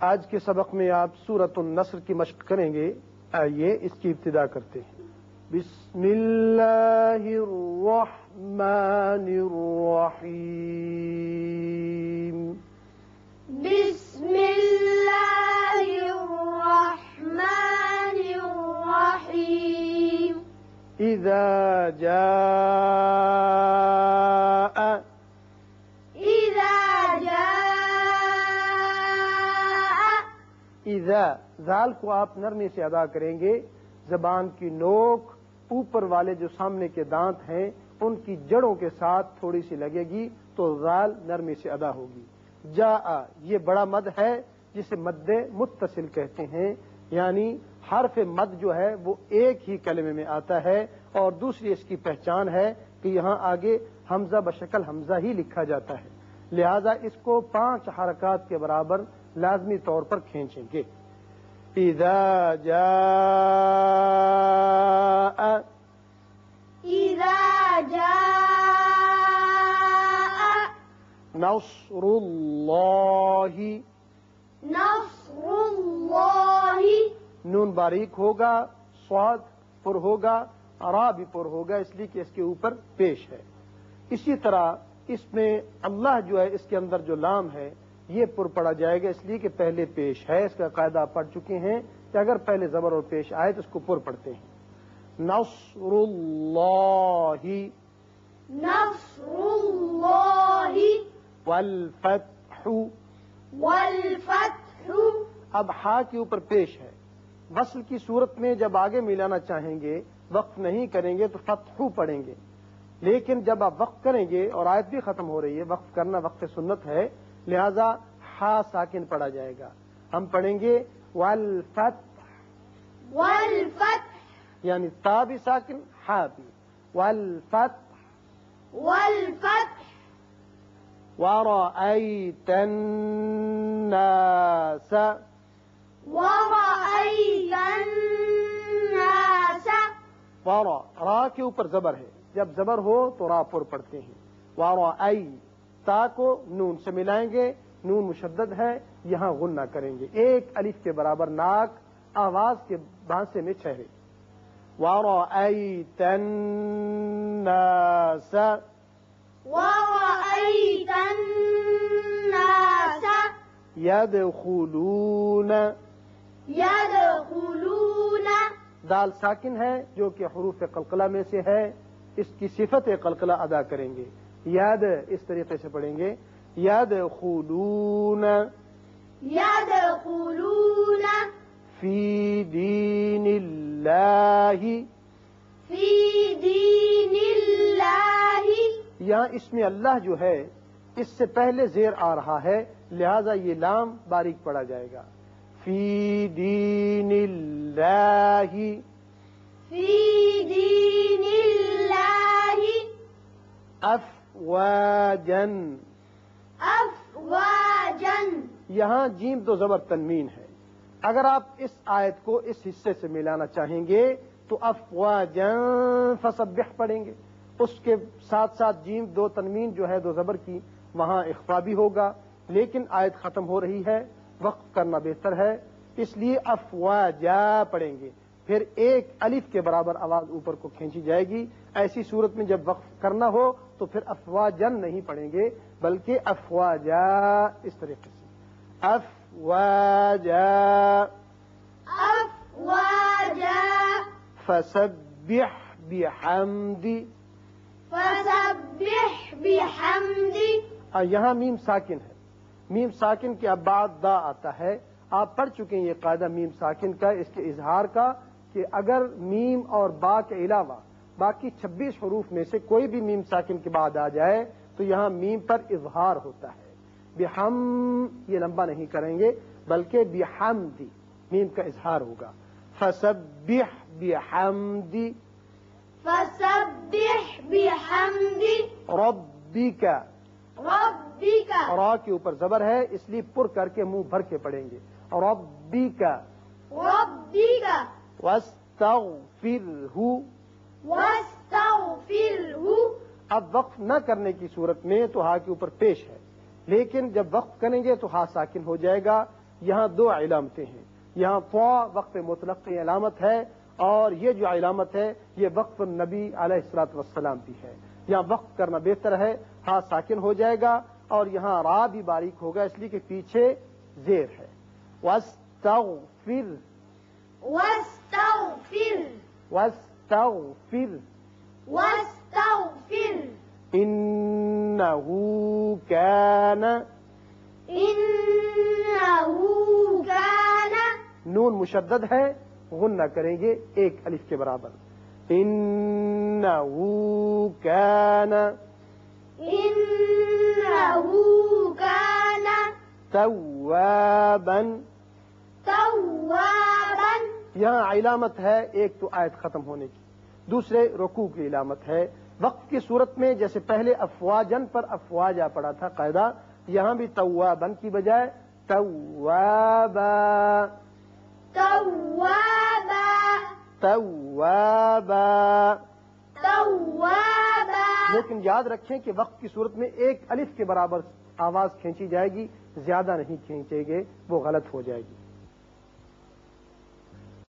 آج کے سبق میں آپ سورت النصر کی مشق کریں گے۔ آئیے اس کی ابتدا کرتے ہیں۔ بسم اللہ الرحمن الرحیم۔ اذا ذال کو آپ نرمی سے ادا کریں گے۔ زبان کی نوک، اوپر والے جو سامنے کے دانت ہیں، ان کی جڑوں کے ساتھ تھوڑی سی لگے گی تو ذال نرمی سے ادا ہوگی۔ جا یہ بڑا مد ہے، جسے مد متصل کہتے ہیں۔ یعنی حرف مد جو ہے، وہ ایک ہی کلمے میں آتا ہے اور دوسری اس کی پہچان ہے کہ یہاں آگے حمزہ بشکل حمزہ ہی لکھا جاتا ہے۔ لہذا اس کو پانچ حرکات کے برابر لازمی طور پر کھینچیں گے۔ اذا جاء إذا جاء نصر اللہ نصر نون باریک ہوگا سواد پر ہوگا را بھی پر ہوگا اس لیے کہ اس کے اوپر پیش ہے۔ اسی طرح اس میں اللہ جو ہے اس کے اندر جو لام ہے یہ پر پڑا جائے گا اس لیے کہ پہلے پیش ہے اس کا قاعدہ پڑھ چکے ہیں کہ اگر پہلے زبر اور پیش آئے تو اس کو پر پڑھتے ہیں۔ نصر اللہ نصر الله والفتح۔ والفتح۔ اب ہا کے اوپر پیش ہے۔ وصل کی صورت میں جب آگے ملانا چاہیں گے وقف نہیں کریں گے تو فتح پڑھیں گے۔ لیکن جب آپ وقف کریں گے اور آیت بھی ختم ہو رہی ہے وقف کرنا وقف سنت ہے لہذا ہا ساکن پڑھا جائے گا۔ ہم پڑھیں گے والفتح۔ والفتح۔ یعنی تا بھی ساکن ہا بھی۔ والفتح۔ والفتح۔ ورأيت الناس۔ ورأيت وارا را کے اوپر زبر ہے۔ جب زبر ہو تو را پر پڑھتے ہیں۔ وارا تا کو نون سے ملائیں گے۔ نون مشدد ہے یہاں غنہ کریں گے۔ ایک الف کے برابر ناک آواز کے بانسے میں ٹھہرے وارا ورأيت الناس يدخلون يدخلون دال ساکن ہے جو کہ حروف قلقلہ میں سے ہے اس کی صفت قلقلہ ادا کریں گے۔ یاد اس طریقے سے پڑھیں گے۔ یاد خلون يدخلون فی دین اللہ۔ في دين الله یہاں اس میں اللہ جو ہے اس سے پہلے زیر آ رہا ہے لہذا یہ لام باریک پڑا جائے گا۔ فی دین اللہ في دين الله افواجن أفواجا یہاں جیم تو زبر تنمین ہے۔ اگر آپ اس آیت کو اس حصے سے ملانا چاہیں گے تو افواجن فسبح پڑھیں گے۔ اس کے ساتھ ساتھ جیم دو تنمین جو ہے دو زبر کی وہاں اخفا بھی ہوگا لیکن آیت ختم ہو رہی ہے۔ وقف کرنا بہتر ہے۔ اس لیے افواجا پڑھیں گے۔ پھر ایک الف کے برابر آواز اوپر کو کھینچی جائے گی۔ ایسی صورت میں جب وقف کرنا ہو تو پھر افواجن نہیں پڑھیں گے بلکہ افواجا اس طریقے سے۔ افواجا۔ أفواجا فسبح بحمد فسبح بحمد یہاں میم ساکن ہے۔ میم ساکن کے بعد دا آتا ہے۔ آپ پڑھ چکے ہیں یہ قاعدہ میم ساکن کا اس کے اظہار کا کہ اگر میم اور با کے علاوہ باقی چھبیس حروف میں سے کوئی بھی میم ساکن کے بعد آ جائے تو یہاں میم پر اظہار ہوتا ہے۔ بحم یہ لمبا نہیں کریں گے بلکہ بحمدی میم کا اظہار ہوگا۔ فسبح بحمدی۔ فسبح بحمد ربك را کے اوپر زبر ہے اس لیے پر کر کے منہ بھر کے پڑھیں گے۔ واستغفرہ واستغفره۔ اب وقف نہ کرنے کی صورت میں تو ہا کے اوپر پیش ہے۔ لیکن جب وقف کریں گے تو ہا ساکن ہو جائے گا۔ یہاں دو علامتیں ہیں۔ یہاں فوا وقف مطلق کی علامت ہے۔ اور یہ جو علامت ہے یہ وقف نبی علیہ السلاط وسلام کی ہے۔ یہاں وقف کرنا بہتر ہے ہاں ساکن ہو جائے گا اور یہاں را بھی باریک ہوگا اس لیے کہ پیچھے زیر ہے۔ وَاسْتَغْفِرْ۔ واستغفر۔ وَاسْتَغْفِرْ۔ واستغفر۔ إِنَّهُ كَانَ إنه كان۔ نون مشدد ہے۔ غنہ کریں گے ایک الف کے برابر۔ انہو کان توابا۔ توابا۔ یہاں علامت ہے ایک تو آیت ختم ہونے کی دوسرے رکوع کی علامت ہے۔ وقت کی صورت میں جیسے پہلے افواجن پر افواجا پڑا تھا قاعدہ یہاں بھی توابن کی بجائے توابا۔ توابا. توابا. توابا. لیکن یاد رکھیں کہ وقت کی صورت میں ایک الف کے برابر آواز کھینچی جائے گی زیادہ نہیں کھینچے گے وہ غلط ہو جائے گی۔